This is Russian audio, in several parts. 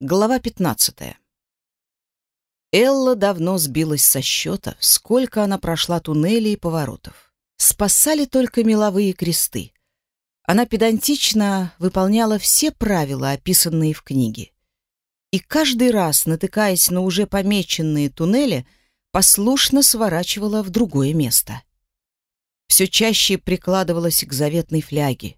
Глава 15. Элла давно сбилась со счета, сколько она прошла туннелей и поворотов. Спасали только меловые кресты. Она педантично выполняла все правила, описанные в книге. И каждый раз, натыкаясь на уже помеченные туннели, послушно сворачивала в другое место. Все чаще прикладывалась к заветной фляге.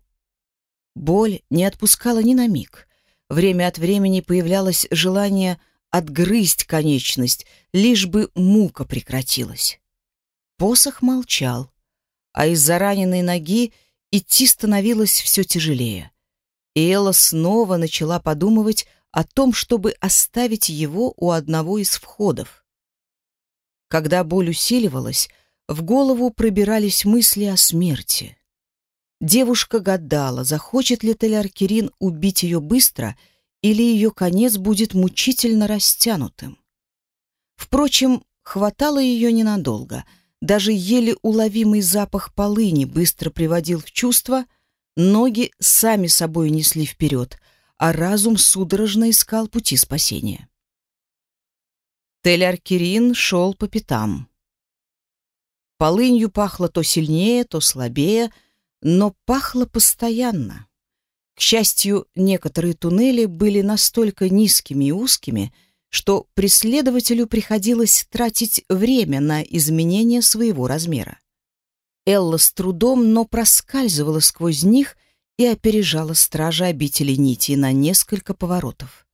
Боль не отпускала ни на миг — Время от времени появлялось желание отгрызть конечность, лишь бы мука прекратилась. Посох молчал, а из-за раненой ноги идти становилось все тяжелее. И Элла снова начала подумывать о том, чтобы оставить его у одного из входов. Когда боль усиливалась, в голову пробирались мысли о смерти. Девушка гадала, захочет ли Теляркерин убить ее быстро или ее конец будет мучительно растянутым. Впрочем, хватало ее ненадолго. Даже еле уловимый запах полыни быстро приводил в чувство, ноги сами собой несли вперед, а разум судорожно искал пути спасения. Теляркерин шел по пятам. Полынью пахло то сильнее, то слабее, но пахло постоянно. К счастью, некоторые туннели были настолько низкими и узкими, что преследователю приходилось тратить время на изменение своего размера. Элла с трудом, но проскальзывала сквозь них и опережала стража обители нити на несколько поворотов.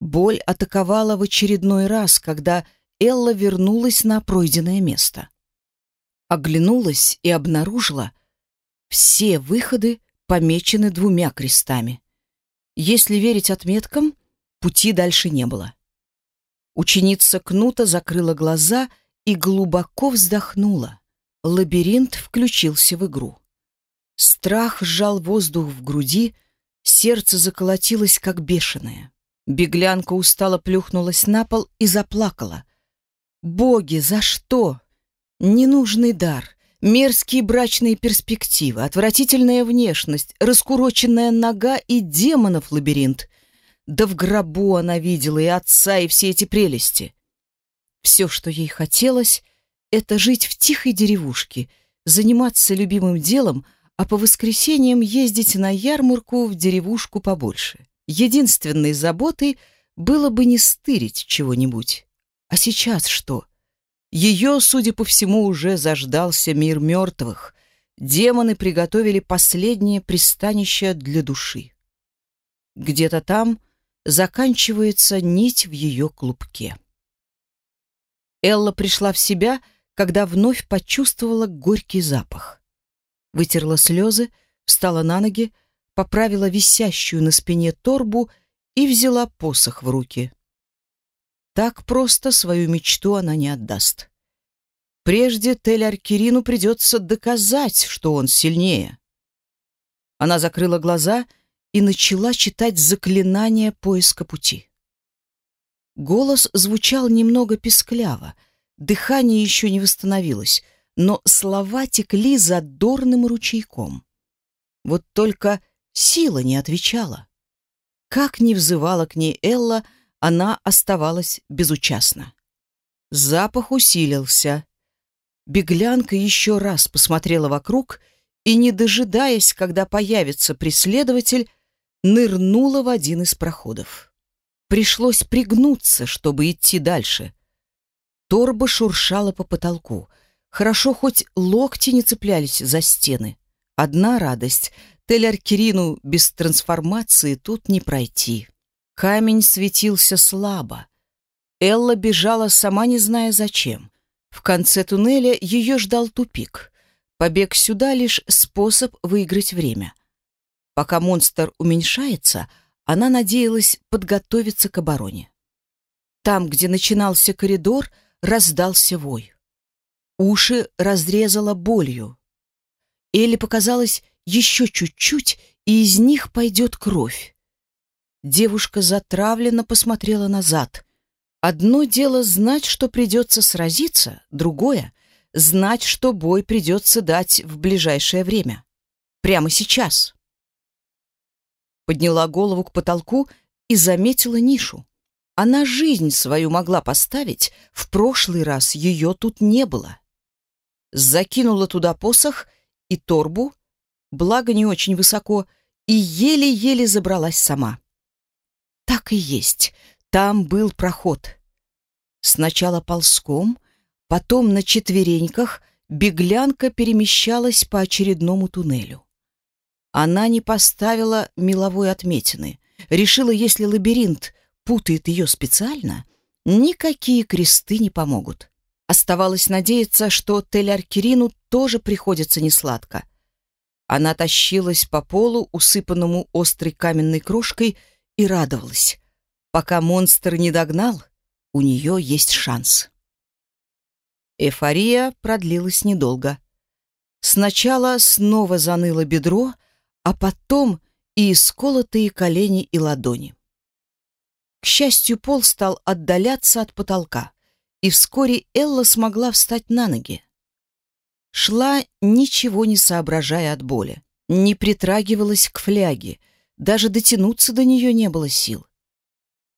Боль атаковала в очередной раз, когда Элла вернулась на пройденное место. Оглянулась и обнаружила, все выходы помечены двумя крестами. Если верить отметкам, пути дальше не было. Ученица Кнута закрыла глаза и глубоко вздохнула. Лабиринт включился в игру. Страх сжал воздух в груди, сердце заколотилось, как бешеное. Беглянка устало плюхнулась на пол и заплакала. «Боги, за что? Ненужный дар, Мерзкие брачные перспективы, отвратительная внешность, раскуроченная нога и демонов лабиринт. Да в гробу она видела и отца, и все эти прелести. Все, что ей хотелось, это жить в тихой деревушке, заниматься любимым делом, а по воскресеньям ездить на ярмарку в деревушку побольше. Единственной заботой было бы не стырить чего-нибудь. А сейчас что? Ее, судя по всему, уже заждался мир мертвых. Демоны приготовили последнее пристанище для души. Где-то там заканчивается нить в ее клубке. Элла пришла в себя, когда вновь почувствовала горький запах. Вытерла слезы, встала на ноги, поправила висящую на спине торбу и взяла посох в руки. Так просто свою мечту она не отдаст. Прежде Тель-Аркерину придется доказать, что он сильнее. Она закрыла глаза и начала читать заклинание поиска пути. Голос звучал немного пескляво, дыхание еще не восстановилось, но слова текли задорным ручейком. Вот только сила не отвечала. Как ни взывала к ней Элла, она оставалась безучастна. Запах усилился. Беглянка еще раз посмотрела вокруг и, не дожидаясь, когда появится преследователь, нырнула в один из проходов. Пришлось пригнуться, чтобы идти дальше. Торба шуршала по потолку. Хорошо, хоть локти не цеплялись за стены. Одна радость — Тель-Аркерину без трансформации тут не пройти. Камень светился слабо. Элла бежала, сама не зная зачем. В конце туннеля ее ждал тупик. Побег сюда — лишь способ выиграть время. Пока монстр уменьшается, она надеялась подготовиться к обороне. Там, где начинался коридор, раздался вой. Уши разрезала болью. Элли показалось еще чуть-чуть, и из них пойдет кровь. Девушка затравленно посмотрела назад. Одно дело знать, что придется сразиться, другое — знать, что бой придется дать в ближайшее время. Прямо сейчас. Подняла голову к потолку и заметила нишу. Она жизнь свою могла поставить, в прошлый раз ее тут не было. Закинула туда посох и торбу, благо не очень высоко, и еле-еле забралась сама. Так и есть, там был проход. Сначала ползком, потом на четвереньках беглянка перемещалась по очередному туннелю. Она не поставила меловой отметины. Решила, если лабиринт путает ее специально, никакие кресты не помогут. Оставалось надеяться, что Тель-Аркерину тоже приходится несладко. Она тащилась по полу, усыпанному острой каменной крошкой, и радовалась. Пока монстр не догнал, у нее есть шанс. Эйфория продлилась недолго. Сначала снова заныло бедро, а потом и исколотые колени и ладони. К счастью, пол стал отдаляться от потолка, и вскоре Элла смогла встать на ноги. Шла, ничего не соображая от боли, не притрагивалась к фляге, даже дотянуться до нее не было сил.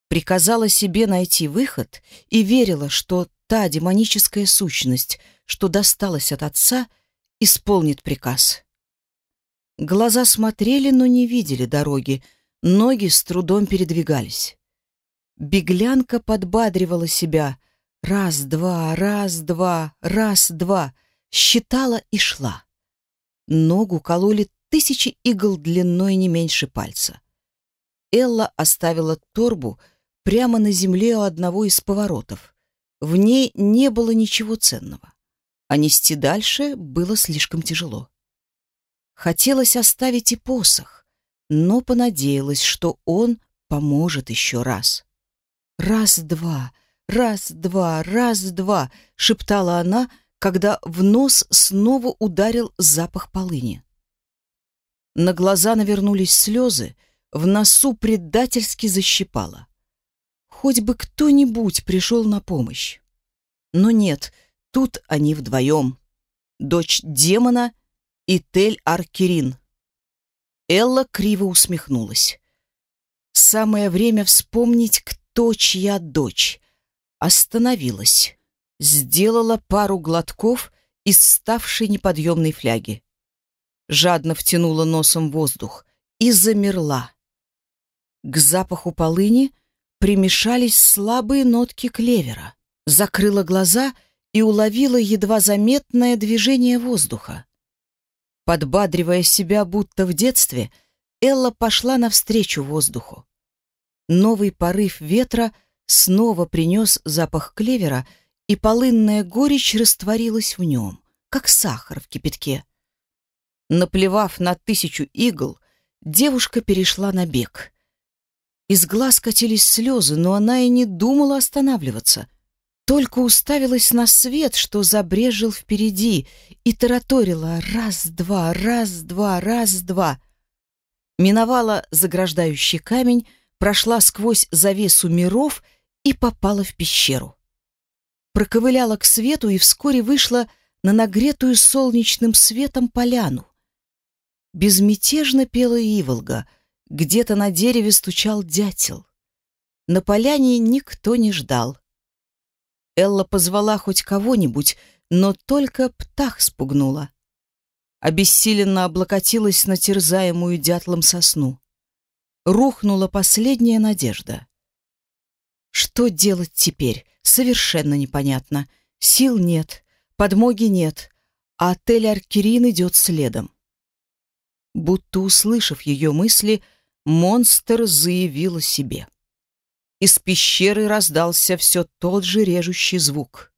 Приказала себе найти выход и верила, что та демоническая сущность, что досталась от отца, исполнит приказ. Глаза смотрели, но не видели дороги, ноги с трудом передвигались. Беглянка подбадривала себя. Раз-два, раз-два, раз-два. Считала и шла. Ногу кололи тысячи игл длиной не меньше пальца. Элла оставила торбу прямо на земле у одного из поворотов. В ней не было ничего ценного. А нести дальше было слишком тяжело. Хотелось оставить и посох, но понадеялась, что он поможет еще раз. «Раз-два, раз-два, раз-два», — шептала она, когда в нос снова ударил запах полыни. На глаза навернулись слезы, в носу предательски защипало. Хоть бы кто-нибудь пришел на помощь. Но нет, тут они вдвоем. Дочь демона и Тель-Аркерин. Элла криво усмехнулась. Самое время вспомнить, кто чья дочь. Остановилась. Сделала пару глотков из ставшей неподъемной фляги. Жадно втянула носом воздух и замерла. К запаху полыни примешались слабые нотки клевера. Закрыла глаза и уловила едва заметное движение воздуха. Подбадривая себя, будто в детстве, Элла пошла навстречу воздуху. Новый порыв ветра снова принес запах клевера, и полынная горечь растворилась в нем, как сахар в кипятке. Наплевав на тысячу игл, девушка перешла на бег. Из глаз катились слезы, но она и не думала останавливаться — только уставилась на свет, что забрежил впереди, и тараторила раз-два, раз-два, раз-два. Миновала заграждающий камень, прошла сквозь завесу миров и попала в пещеру. Проковыляла к свету и вскоре вышла на нагретую солнечным светом поляну. Безмятежно пела Иволга, где-то на дереве стучал дятел. На поляне никто не ждал. Элла позвала хоть кого-нибудь, но только птах спугнула. Обессиленно облокотилась на терзаемую дятлом сосну. Рухнула последняя надежда. Что делать теперь, совершенно непонятно. Сил нет, подмоги нет, а отель Аркерин идет следом. Будто услышав ее мысли, монстр заявил о себе. Из пещеры раздался все тот же режущий звук.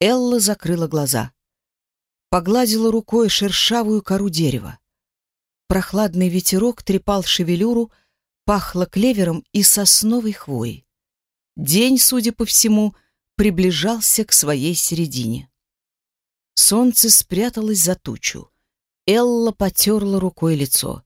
Элла закрыла глаза. Погладила рукой шершавую кору дерева. Прохладный ветерок трепал шевелюру, пахло клевером и сосновой хвоей. День, судя по всему, приближался к своей середине. Солнце спряталось за тучу. Элла потерла рукой лицо.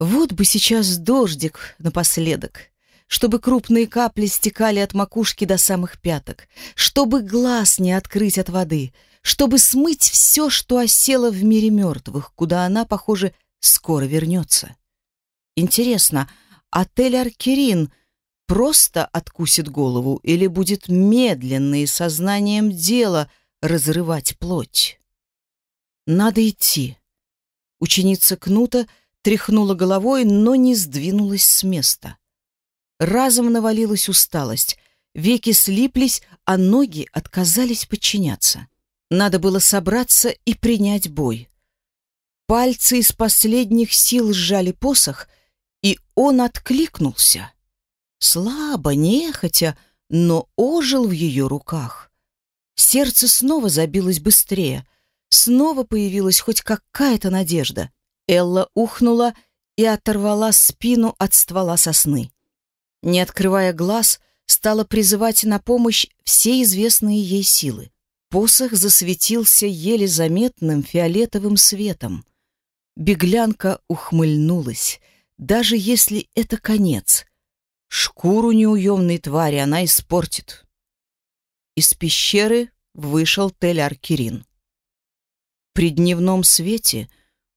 Вот бы сейчас дождик напоследок чтобы крупные капли стекали от макушки до самых пяток, чтобы глаз не открыть от воды, чтобы смыть все, что осело в мире мертвых, куда она, похоже, скоро вернется. Интересно, отель «Аркерин» просто откусит голову или будет медленно и сознанием дела разрывать плоть. Надо идти. Ученица Кнута тряхнула головой, но не сдвинулась с места. Разом навалилась усталость, веки слиплись, а ноги отказались подчиняться. Надо было собраться и принять бой. Пальцы из последних сил сжали посох, и он откликнулся. Слабо, нехотя, но ожил в ее руках. Сердце снова забилось быстрее. Снова появилась хоть какая-то надежда. Элла ухнула и оторвала спину от ствола сосны. Не открывая глаз, стала призывать на помощь все известные ей силы. Посох засветился еле заметным фиолетовым светом. Беглянка ухмыльнулась. Даже если это конец, шкуру неуемной твари она испортит. Из пещеры вышел Тель-Аркирин. При дневном свете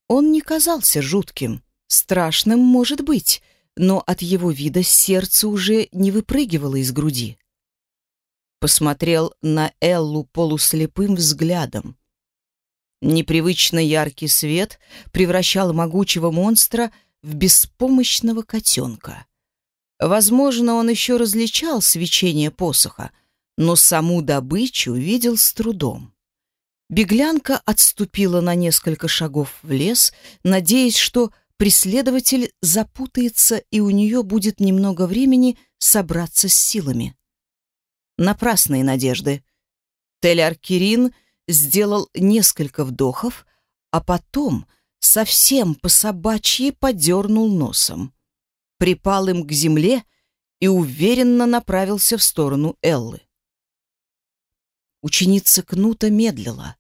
он не казался жутким. Страшным, может быть, но от его вида сердце уже не выпрыгивало из груди. Посмотрел на Эллу полуслепым взглядом. Непривычно яркий свет превращал могучего монстра в беспомощного котенка. Возможно, он еще различал свечение посоха, но саму добычу видел с трудом. Беглянка отступила на несколько шагов в лес, надеясь, что преследователь запутается и у нее будет немного времени собраться с силами. Напрасные надежды. Теляр Кирин сделал несколько вдохов, а потом совсем по собачьи подернул носом. Припал им к земле и уверенно направился в сторону Эллы. Ученица Кнута медлила.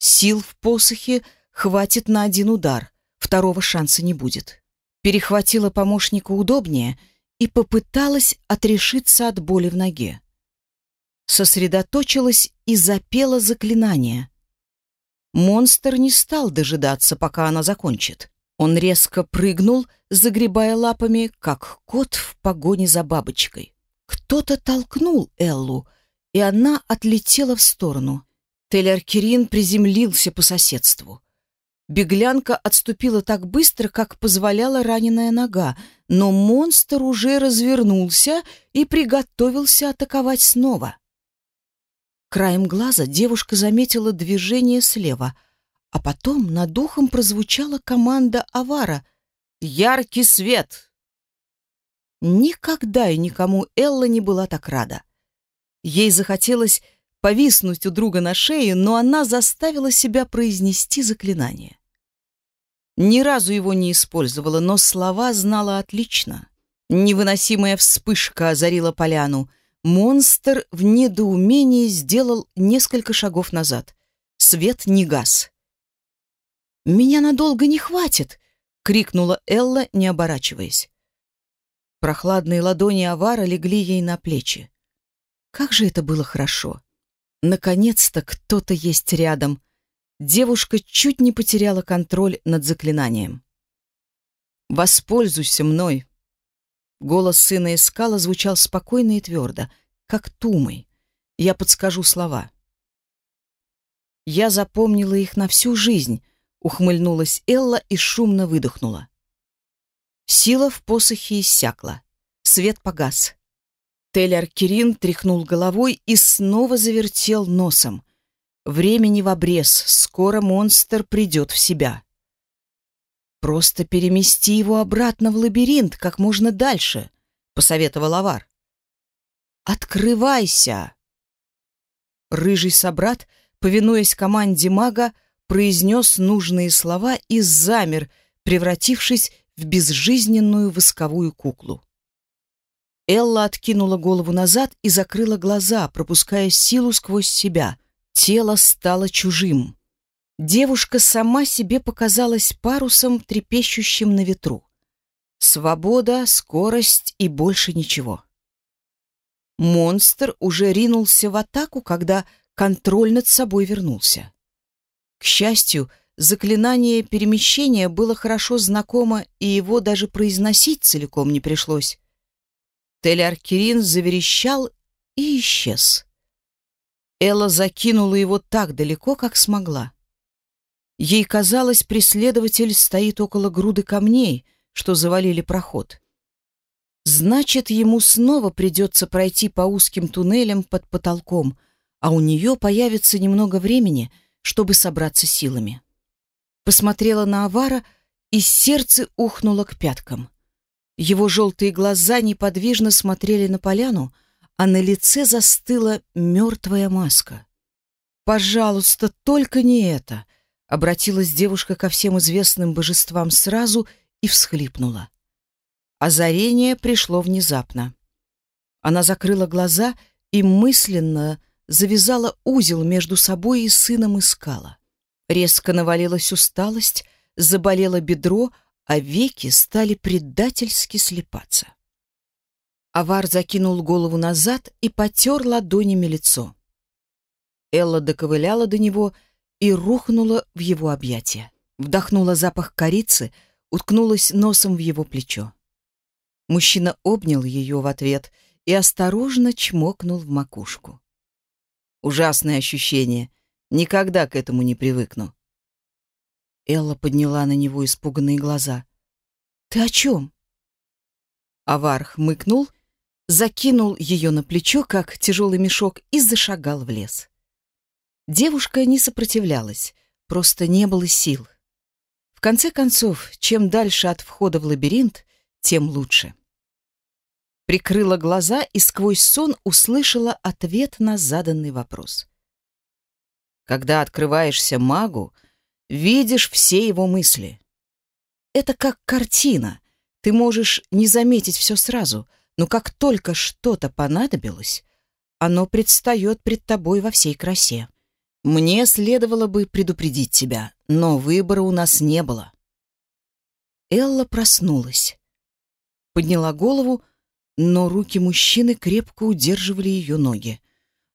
Сил в посохе хватит на один удар — Второго шанса не будет. Перехватила помощника удобнее и попыталась отрешиться от боли в ноге. Сосредоточилась и запела заклинание. Монстр не стал дожидаться, пока она закончит. Он резко прыгнул, загребая лапами, как кот в погоне за бабочкой. Кто-то толкнул Эллу, и она отлетела в сторону. Телеркирин приземлился по соседству. Беглянка отступила так быстро, как позволяла раненая нога, но монстр уже развернулся и приготовился атаковать снова. Краем глаза девушка заметила движение слева, а потом над ухом прозвучала команда Авара «Яркий свет!». Никогда и никому Элла не была так рада. Ей захотелось повиснуть у друга на шее, но она заставила себя произнести заклинание. Ни разу его не использовала, но слова знала отлично. Невыносимая вспышка озарила поляну. Монстр в недоумении сделал несколько шагов назад. Свет не гас. «Меня надолго не хватит!» — крикнула Элла, не оборачиваясь. Прохладные ладони Авара легли ей на плечи. Как же это было хорошо! Наконец-то кто-то есть рядом — девушка чуть не потеряла контроль над заклинанием. «Воспользуйся мной!» Голос сына Искала звучал спокойно и твердо, как тумой. Я подскажу слова. Я запомнила их на всю жизнь, ухмыльнулась Элла и шумно выдохнула. Сила в посохе иссякла. Свет погас. Теллер Кирин тряхнул головой и снова завертел носом. Времени в обрез, скоро монстр придет в себя. «Просто перемести его обратно в лабиринт как можно дальше», — посоветовал Авар. «Открывайся!» Рыжий собрат, повинуясь команде мага, произнес нужные слова и замер, превратившись в безжизненную восковую куклу. Элла откинула голову назад и закрыла глаза, пропуская силу сквозь себя — Тело стало чужим. Девушка сама себе показалась парусом, трепещущим на ветру. Свобода, скорость и больше ничего. Монстр уже ринулся в атаку, когда контроль над собой вернулся. К счастью, заклинание перемещения было хорошо знакомо, и его даже произносить целиком не пришлось. Теляркирин заверещал и исчез. Элла закинула его так далеко, как смогла. Ей казалось, преследователь стоит около груды камней, что завалили проход. Значит, ему снова придется пройти по узким туннелям под потолком, а у нее появится немного времени, чтобы собраться силами. Посмотрела на Авара, и сердце ухнуло к пяткам. Его желтые глаза неподвижно смотрели на поляну, а на лице застыла мертвая маска. «Пожалуйста, только не это!» — обратилась девушка ко всем известным божествам сразу и всхлипнула. Озарение пришло внезапно. Она закрыла глаза и мысленно завязала узел между собой и сыном искала. Резко навалилась усталость, заболело бедро, а веки стали предательски слепаться. Авар закинул голову назад и потер ладонями лицо. Элла доковыляла до него и рухнула в его объятия. Вдохнула запах корицы, уткнулась носом в его плечо. Мужчина обнял ее в ответ и осторожно чмокнул в макушку. Ужасное ощущение. Никогда к этому не привыкну. Элла подняла на него испуганные глаза. «Ты о чем?» Авар хмыкнул, закинул ее на плечо, как тяжелый мешок, и зашагал в лес. Девушка не сопротивлялась, просто не было сил. В конце концов, чем дальше от входа в лабиринт, тем лучше. Прикрыла глаза и сквозь сон услышала ответ на заданный вопрос. Когда открываешься магу, видишь все его мысли. Это как картина. Ты можешь не заметить все сразу, но как только что-то понадобилось, оно предстает пред тобой во всей красе. Мне следовало бы предупредить тебя, но выбора у нас не было. Элла проснулась. Подняла голову, но руки мужчины крепко удерживали ее ноги.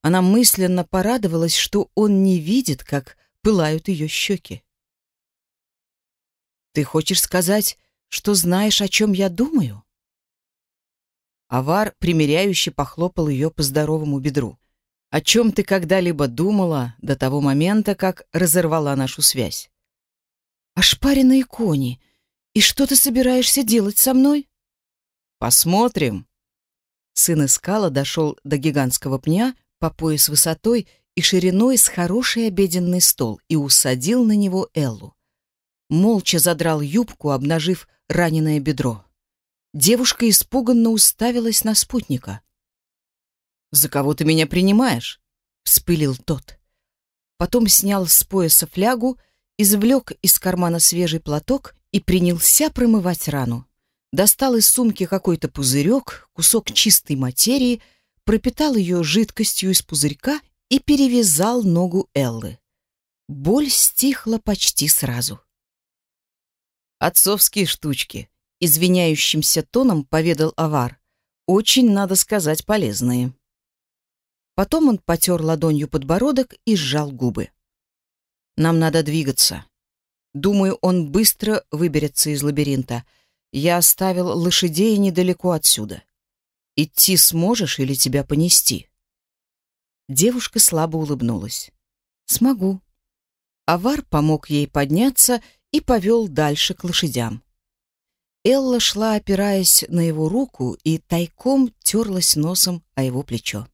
Она мысленно порадовалась, что он не видит, как пылают ее щеки. Ты хочешь сказать, что знаешь, о чем я думаю? Авар примиряюще похлопал ее по здоровому бедру. О чем ты когда-либо думала до того момента, как разорвала нашу связь? Ошпаренные кони. И что ты собираешься делать со мной? Посмотрим. Сын Искала дошел до гигантского пня по пояс высотой и шириной с хороший обеденный стол и усадил на него Эллу молча задрал юбку, обнажив раненое бедро. Девушка испуганно уставилась на спутника. «За кого ты меня принимаешь?» — вспылил тот. Потом снял с пояса флягу, извлек из кармана свежий платок и принялся промывать рану. Достал из сумки какой-то пузырек, кусок чистой материи, пропитал ее жидкостью из пузырька и перевязал ногу Эллы. Боль стихла почти сразу. Отцовские штучки, извиняющимся тоном поведал Авар. Очень, надо сказать, полезные. Потом он потер ладонью подбородок и сжал губы. Нам надо двигаться. Думаю, он быстро выберется из лабиринта. Я оставил лошадей недалеко отсюда. Идти сможешь или тебя понести? Девушка слабо улыбнулась. Смогу. Авар помог ей подняться и повел дальше к лошадям. Элла шла, опираясь на его руку, и тайком терлась носом о его плечо.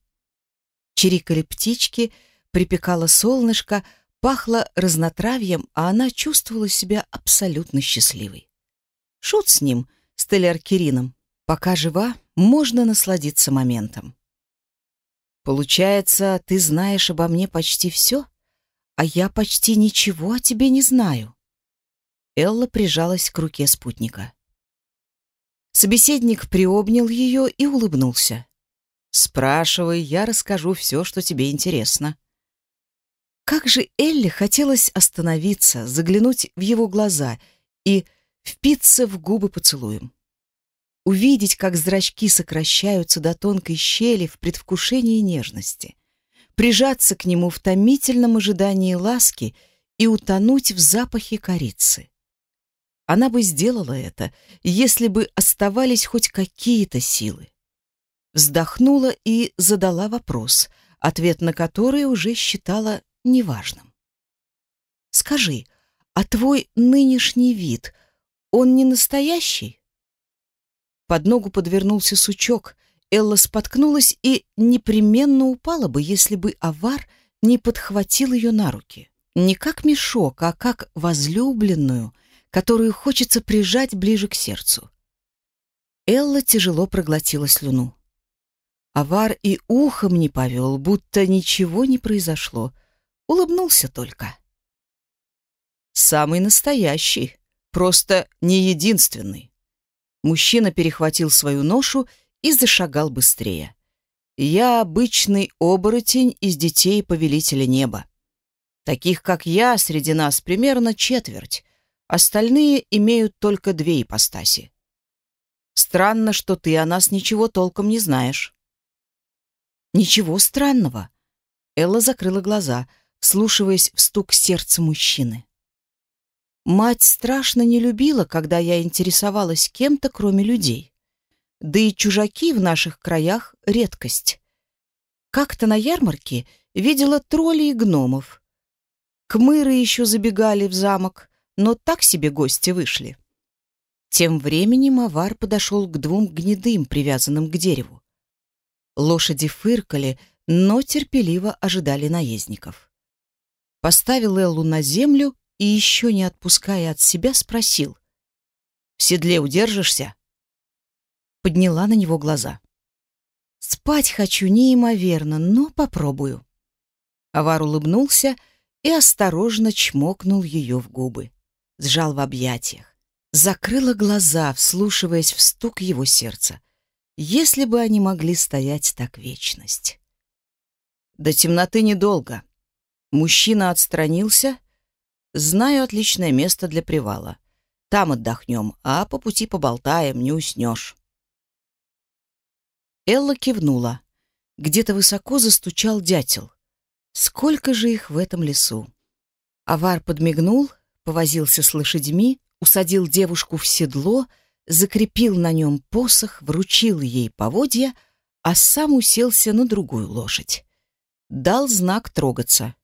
Чирикали птички, припекало солнышко, пахло разнотравьем, а она чувствовала себя абсолютно счастливой. Шут с ним, с Теляркирином. Пока жива, можно насладиться моментом. Получается, ты знаешь обо мне почти все, а я почти ничего о тебе не знаю. Элла прижалась к руке спутника. Собеседник приобнял ее и улыбнулся. «Спрашивай, я расскажу все, что тебе интересно». Как же Элле хотелось остановиться, заглянуть в его глаза и впиться в губы поцелуем. Увидеть, как зрачки сокращаются до тонкой щели в предвкушении нежности. Прижаться к нему в томительном ожидании ласки и утонуть в запахе корицы. Она бы сделала это, если бы оставались хоть какие-то силы. вздохнула и задала вопрос, ответ на который уже считала неважным. «Скажи, а твой нынешний вид, он не настоящий?» Под ногу подвернулся сучок. Элла споткнулась и непременно упала бы, если бы авар не подхватил ее на руки. Не как мешок, а как возлюбленную, которую хочется прижать ближе к сердцу. Элла тяжело проглотила слюну. Авар и ухом не повел, будто ничего не произошло. Улыбнулся только. «Самый настоящий, просто не единственный». Мужчина перехватил свою ношу и зашагал быстрее. «Я обычный оборотень из детей Повелителя Неба. Таких, как я, среди нас примерно четверть. Остальные имеют только две ипостаси. Странно, что ты о нас ничего толком не знаешь». «Ничего странного». Элла закрыла глаза, вслушиваясь в стук сердца мужчины. Мать страшно не любила, когда я интересовалась кем-то, кроме людей. Да и чужаки в наших краях — редкость. Как-то на ярмарке видела троллей и гномов. Кмыры еще забегали в замок, но так себе гости вышли. Тем временем авар подошел к двум гнедым, привязанным к дереву. Лошади фыркали, но терпеливо ожидали наездников. Поставил Эллу на землю и, еще не отпуская от себя, спросил. «В седле удержишься?» Подняла на него глаза. «Спать хочу неимоверно, но попробую». Авар улыбнулся и осторожно чмокнул ее в губы. Сжал в объятиях. Закрыла глаза, вслушиваясь в стук его сердца. Если бы они могли стоять так вечность. До темноты недолго. Мужчина отстранился Знаю отличное место для привала. Там отдохнем, а по пути поболтаем, не уснешь. Элла кивнула. Где-то высоко застучал дятел. Сколько же их в этом лесу? Авар подмигнул, повозился с лошадьми, усадил девушку в седло, закрепил на нем посох, вручил ей поводья, а сам уселся на другую лошадь. Дал знак трогаться.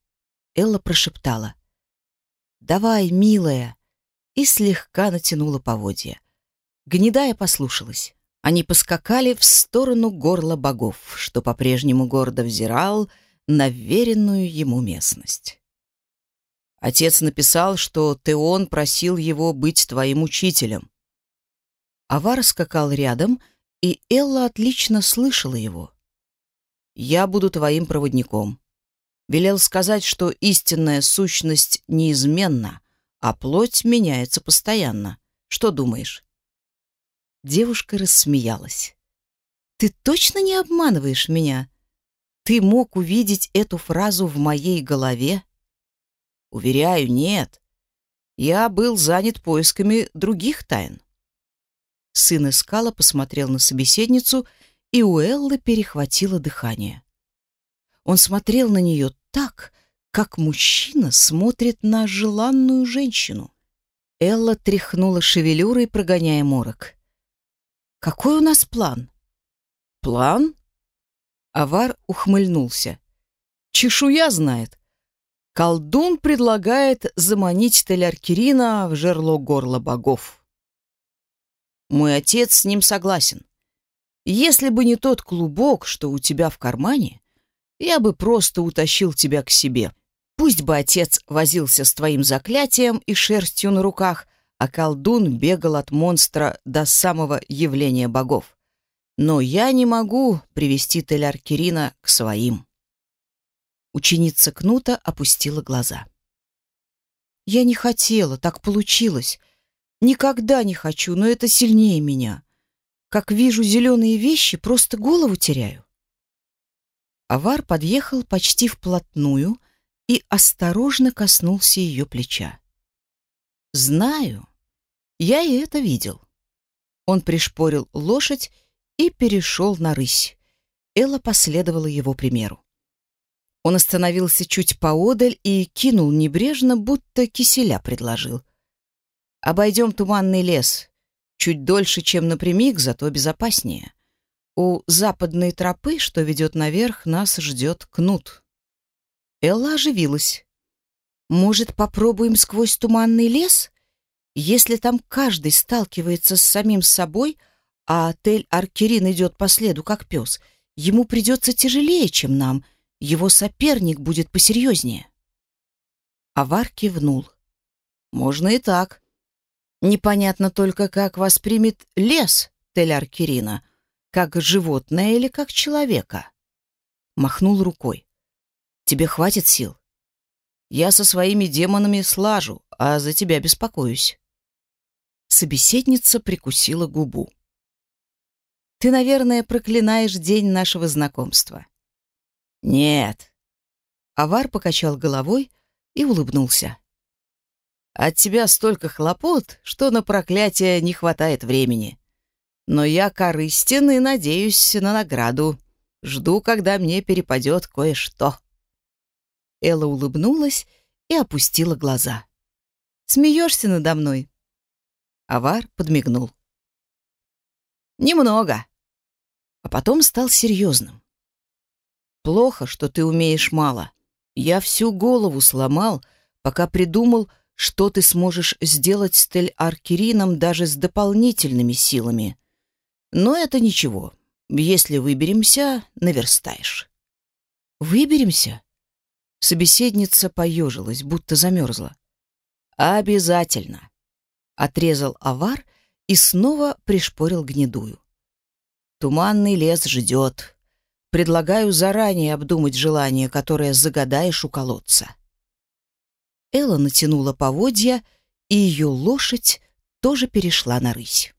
Элла прошептала. «Давай, милая!» и слегка натянула поводья. Гнедая послушалась. Они поскакали в сторону горла богов, что по-прежнему гордо взирал на веренную ему местность. Отец написал, что Теон просил его быть твоим учителем. Авар скакал рядом, и Элла отлично слышала его. «Я буду твоим проводником. Велел сказать, что истинная сущность неизменна, а плоть меняется постоянно. Что думаешь?» Девушка рассмеялась. «Ты точно не обманываешь меня? Ты мог увидеть эту фразу в моей голове?» «Уверяю, нет. Я был занят поисками других тайн». Сын Искала посмотрел на собеседницу, и у Эллы перехватило дыхание. Он смотрел на нее так, как мужчина смотрит на желанную женщину. Элла тряхнула шевелюрой, прогоняя морок. «Какой у нас план?» «План?» Авар ухмыльнулся. «Чешуя знает. Колдун предлагает заманить Теляркирина в жерло горла богов. Мой отец с ним согласен. Если бы не тот клубок, что у тебя в кармане, я бы просто утащил тебя к себе. Пусть бы отец возился с твоим заклятием и шерстью на руках, а колдун бегал от монстра до самого явления богов. Но я не могу привести Теляркирина к своим. Ученица Кнута опустила глаза. Я не хотела, так получилось. Никогда не хочу, но это сильнее меня. Как вижу зеленые вещи, просто голову теряю. Авар подъехал почти вплотную и осторожно коснулся ее плеча. «Знаю. Я и это видел». Он пришпорил лошадь и перешел на рысь. Элла последовала его примеру. Он остановился чуть поодаль и кинул небрежно, будто киселя предложил. «Обойдем туманный лес. Чуть дольше, чем напрямик, зато безопаснее. У западной тропы, что ведет наверх, нас ждет кнут. Элла оживилась. Может, попробуем сквозь туманный лес? Если там каждый сталкивается с самим собой, а отель Аркерин идет по следу, как пес, ему придется тяжелее, чем нам. Его соперник будет посерьезнее. Авар кивнул. Можно и так. Непонятно только, как воспримет лес Тель Аркерина, как животное или как человека. Махнул рукой. Тебе хватит сил? Я со своими демонами слажу, а за тебя беспокоюсь. Собеседница прикусила губу. Ты, наверное, проклинаешь день нашего знакомства. Нет. Авар покачал головой и улыбнулся. От тебя столько хлопот, что на проклятие не хватает времени. Но я корыстен и надеюсь на награду. Жду, когда мне перепадет кое-что. Элла улыбнулась и опустила глаза. Смеешься надо мной? Авар подмигнул. Немного. А потом стал серьезным. Плохо, что ты умеешь мало. Я всю голову сломал, пока придумал, что ты сможешь сделать с Тель-Аркерином даже с дополнительными силами. Но это ничего. Если выберемся, наверстаешь. Выберемся? Собеседница поежилась, будто замерзла. Обязательно. Отрезал авар и снова пришпорил гнедую. Туманный лес ждет. Предлагаю заранее обдумать желание, которое загадаешь у колодца. Элла натянула поводья, и ее лошадь тоже перешла на рысь.